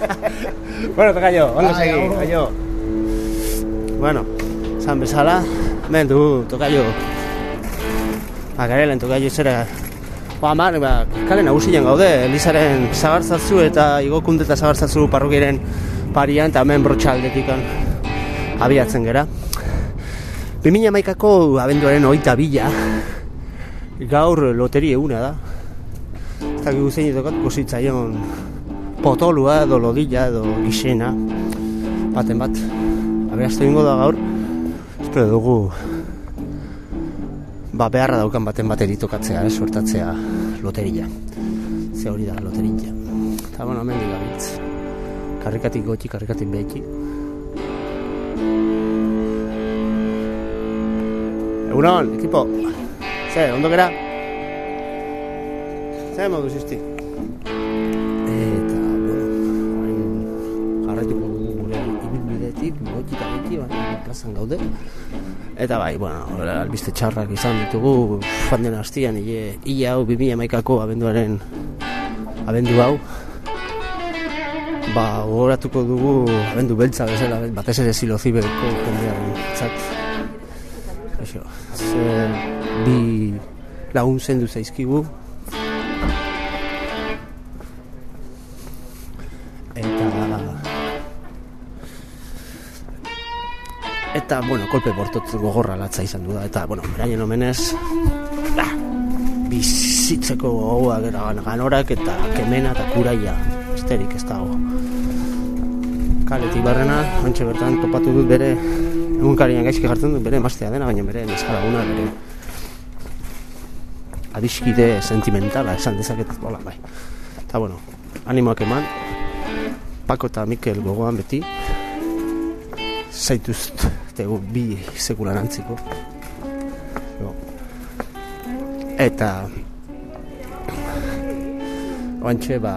bueno, eta gaio, ondo Bai, segi, gaio. Bueno, zan bezala, men du, tokaio. Ba, garelen, tokaio zera. Ba, mar, ba, kale nagusian gaude, Elizaren zagartzatzu eta igokunde eta zagartzatzu parrokiaren parian, eta hemen brotxaldetik abiatzen gera. 2000 maikako abenduaren oita bila, gaur loteri eguna da. Ez dakik guzein edokatuko zitzaion potolua edo lodilla edo gixena baten bat. Aberaztu ingo da gaur, espero dugu ba, beharra daukan baten bateri tokatzea, eh, suertatzea loteria. Ze hori da loteria. Eta bueno, hemen digabitz. Karrikatik goti, karrikatik behiki. Egunon, ekipo. Ze, ondo gera? Ze modu zizti? Eta, bueno, hain jarraituko dugu gure ibilbidetik, goti eta beti, baina plazan gaude. Eta bai, bueno, albiste txarrak izan ditugu, joan den hastian, hile hau, 2000 maikako abenduaren, abendu hau. Ba, gogoratuko dugu, abendu beltza bezala, batez ere silozibeko jendearen txat. Eso, ze, bi lagun zendu zaizkigu. Eta, bueno, kolpe bortotz gogorra latza izan du da. Eta, bueno, beraien omenez, ba, bizitzeko gogoa gara ganorak eta kemena eta kuraia. Esterik ez dago. Kaletik barrena, antxe bertan topatu dut bere egunkarian gaizki jartzen dut bere emaztea dena, baina bere neskalaguna, bere adiskide sentimentala esan dezaket, hola, bai. Eta, bueno, animoak eman, Pako eta Mikel gogoan beti, zaituzt, tegu bi sekulan antziko. Eta, oantxe, ba,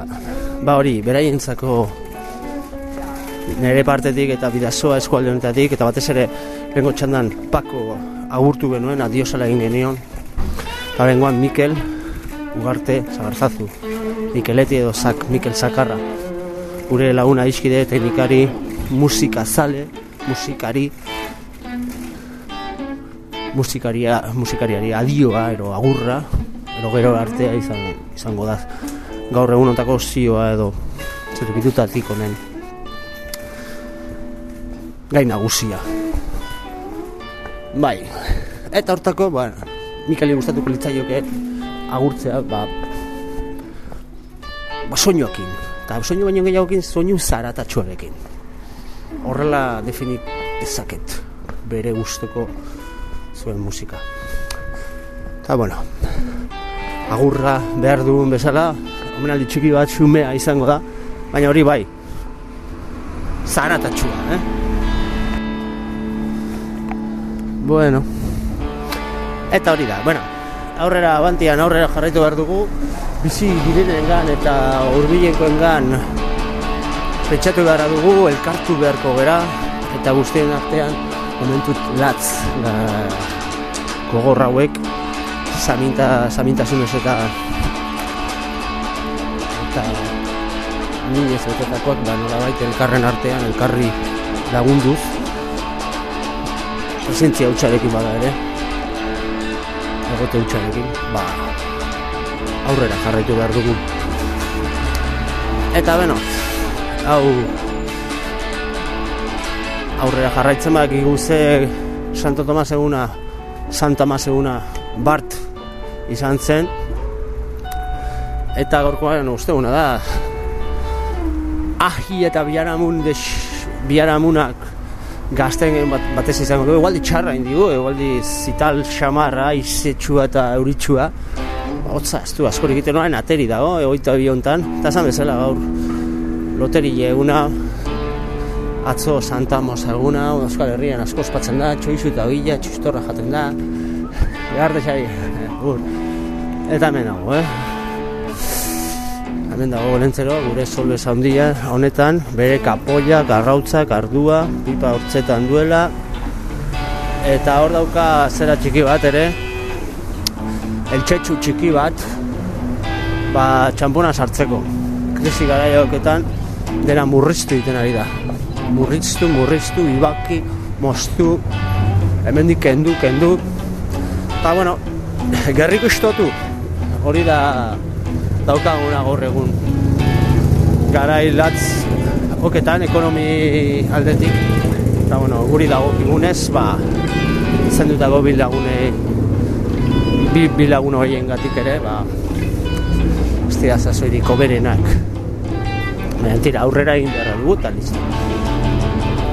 ba hori, beraientzako nire partetik eta bidazoa eskualde honetatik, eta batez ere, lengo txandan Pako agurtu genuen, adiosala egin genion, eta bengoan Mikel, ugarte, zagarzazu, Mikeleti edo Zak, Mikel Zakarra, gure laguna iskide, teknikari, musika zale, musikari, musikaria, musikariari adioa, ero agurra, ero gero artea izan, izango da. Gaur egun ontako zioa edo zerkitutatik honen gai nagusia. Bai, eta hortako, ba, Mikali gustatuko litzaioke agurtzea, ba, ba soinuakin. Eta soinu baino gehiagokin soinu zaratatxuarekin. Horrela definit dezaket bere gustoko zuen musika. Eta bueno, agurra behar dugun bezala, omenaldi txiki bat xumea izango da, baina hori bai, zaratatxua, eh? Bueno, eta hori da, bueno, aurrera abantian aurrera jarraitu behar dugu, bizi direnengan eta hurbilenkoengan pentsatu gara dugu, elkartu beharko gera, eta guztien artean momentut latz da, gogor hauek saminta, samintasunez eta eta minez betetakoak da nolabait elkarren artean elkarri lagunduz. Presentzia hutsarekin bada ere. Egote hutsarekin ba aurrera jarraitu behar dugu. Eta beno hau aurrera jarraitzen bak ze Santo Tomas eguna Santa Tomas eguna Bart izan zen. Eta gorkoan uste da. Ahi eta biaramun des, biaramunak gazten bat, batez izango du, egualdi txarra indigu, egualdi zital xamarra, izetxua eta euritsua. Hotza, ez du, askorik egiten noaren ateri dago, egoita biontan, eta esan bezala gaur loteri eguna atzo Santa Mosa eguna, Euskal Herrian asko ospatzen da, txoizu eta gila, txustorra jaten da, behar desai, eta hemen dago, eh? Hemen dago lentzero, gure solbe handia honetan, bere kapoia, garrautza, kardua, pipa hortzetan duela, eta hor dauka zera txiki bat ere, eltsetxu txiki bat, ba, txampona sartzeko. Krisi gara joketan, dena murriztu egiten ari da. Murriztu, murriztu, ibaki, moztu, hemendik kendu, kendu. Eta, bueno, gerriko istotu, hori da daukaguna gaur egun. Garai latz oketan ekonomi aldetik. Eta bueno, guri dago igunez ba zendutago bilagune bi bilagun horien gatik ere ba ez dira zazoiriko berenak tira, aurrera egin behar dugu eta listo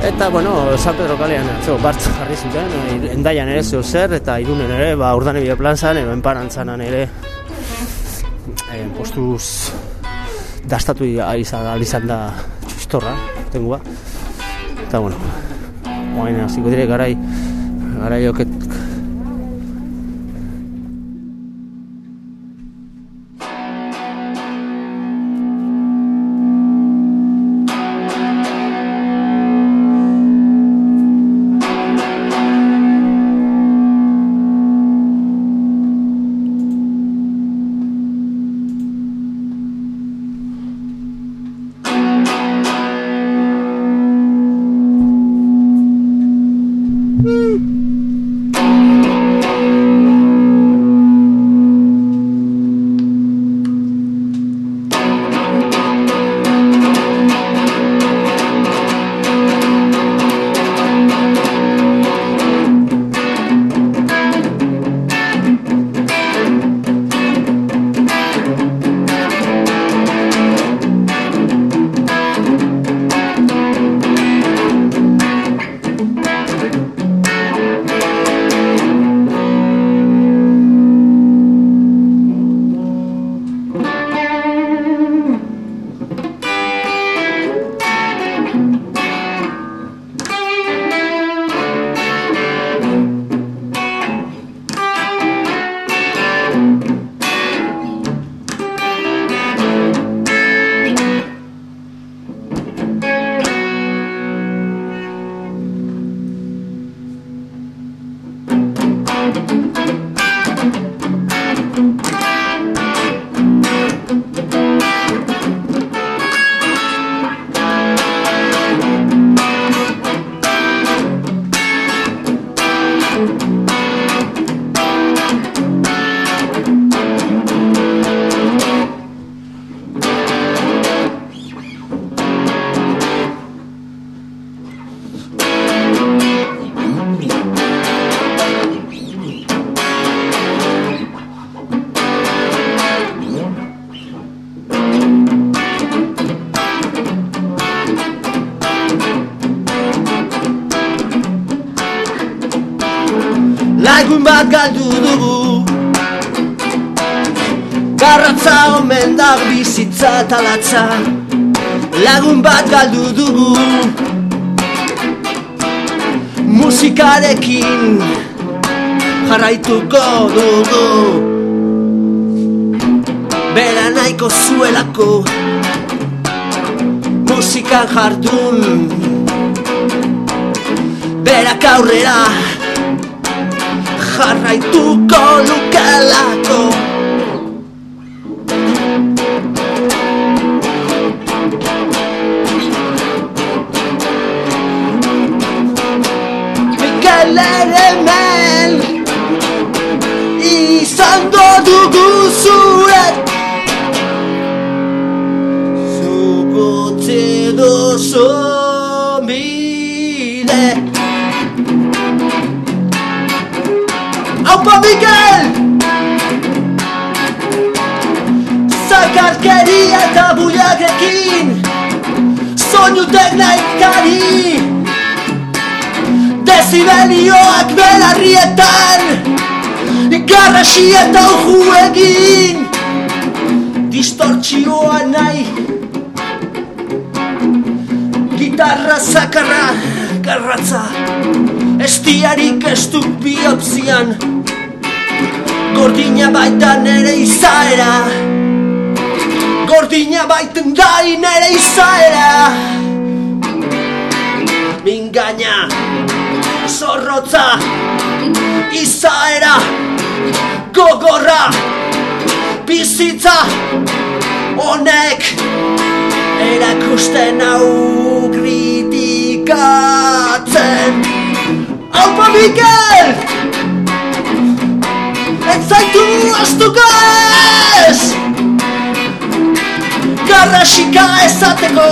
Eta, bueno, San Pedro kalean, atzo, bartz jarri zuten, endaian ere zeo zer, eta irunen ere, ba, urdane bide plan zan, edo enparantzanan ere, eh, postuz dastatu izan, izan da txistorra, tengua. Eta, bueno, oain, hasiko dire, garai, garai oket, galdu dugu Musikarekin jarraituko dugu. Bera nahiko zuelako Musikan jardun. Berak aurrera jarraituko lukelako Soinu teknaikari Dezibelioak belarrietan Garrasi eta uju egin Distortzioa nahi Gitarra zakarra garratza Estiarik ez du biopzian Gordina baita nere izaera Gordina baiten dai nere izaera Mingaina Zorrotza Izaera Gogorra Bizitza Honek Erakusten hau kritikatzen Aupa Mikel! Ez zaitu astuko ez! Garrasika ezateko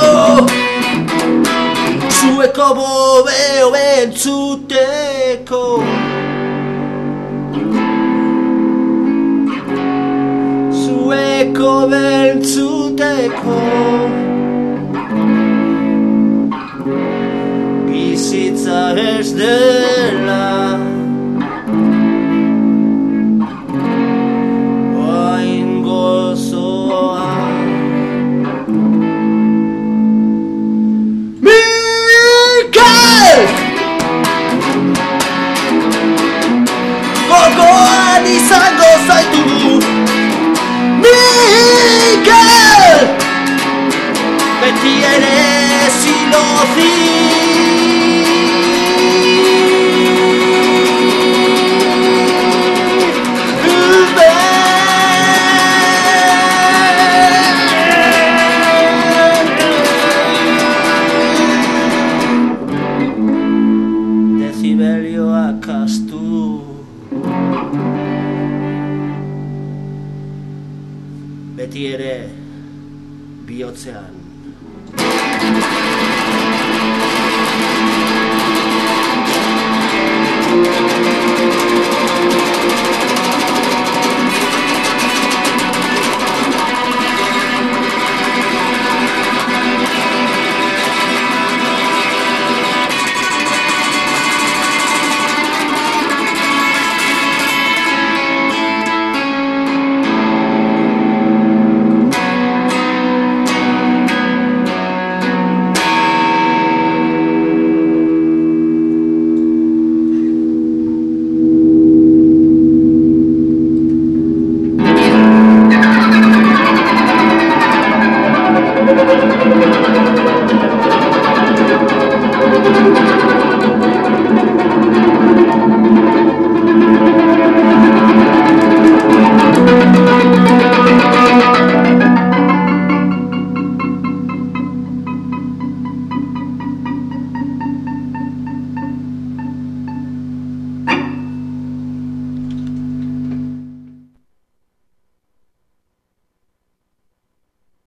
Zueko bobeo entzuteko. Zueko bentzuteko. Bizitza ez dela